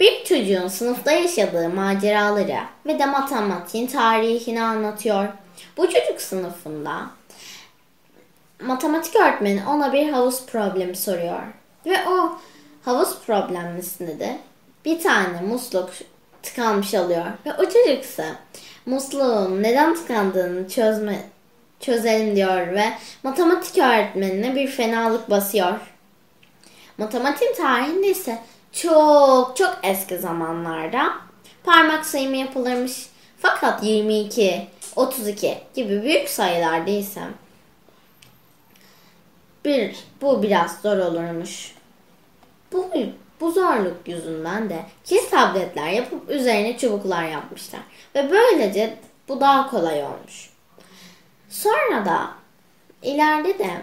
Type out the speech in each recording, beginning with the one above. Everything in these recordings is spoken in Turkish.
Bir çocuğun sınıfta yaşadığı maceraları ve de matematiğin tarihini anlatıyor. Bu çocuk sınıfında matematik öğretmeni ona bir havuz problemi soruyor. Ve o havuz problemlisinde de bir tane musluk tıkanmış alıyor. Ve o çocuk ise musluğun neden tıkandığını çözme, çözelim diyor ve matematik öğretmenine bir fenalık basıyor. Matematik tarihinde ise çok çok eski zamanlarda parmak sayımı yapılırmış. Fakat 22, 32 gibi büyük sayılar değilse bir, bu biraz zor olurmuş. Bu, bu zorluk yüzünden de kis tabletler yapıp üzerine çubuklar yapmışlar. Ve böylece bu daha kolay olmuş. Sonra da ileride de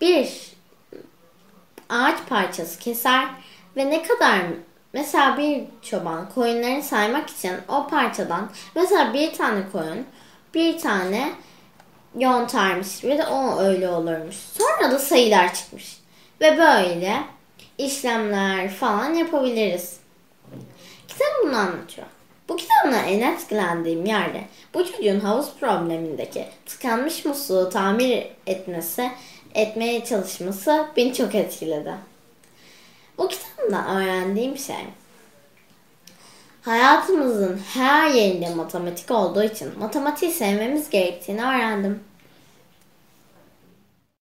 bir ağaç parçası keser ve ne kadar mesela bir çoban koyunlarını saymak için o parçadan mesela bir tane koyun bir tane yontarmış ve de o öyle olurmuş. Sonra da sayılar çıkmış. Ve böyle işlemler falan yapabiliriz. Kitap bunu anlatıyor. Bu kitabla en etkilendiğim yerde bu çocuğun havuz problemindeki tıkanmış musluğu tamir etmesi, etmeye çalışması beni çok etkiledi. Bu kitaptan öğrendiğim şey hayatımızın her yerinde matematik olduğu için matematiği sevmemiz gerektiğini öğrendim.